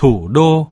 thủ đô.